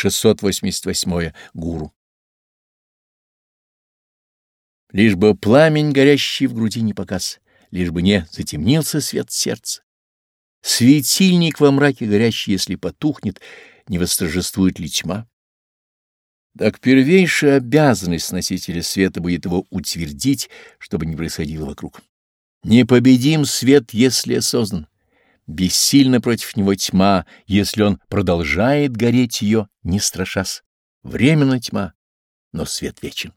688. Гуру. Лишь бы пламень горящий в груди не погас, лишь бы не затемнился свет сердца. Светильник во мраке горящий, если потухнет, не восторжествует ли тьма? Так первейшая обязанность носителя света будет его утвердить, чтобы не происходило вокруг. Непобедим свет, если осознан. Бессильно против него тьма, если он продолжает гореть ее, не страшась. Временно тьма, но свет вечен.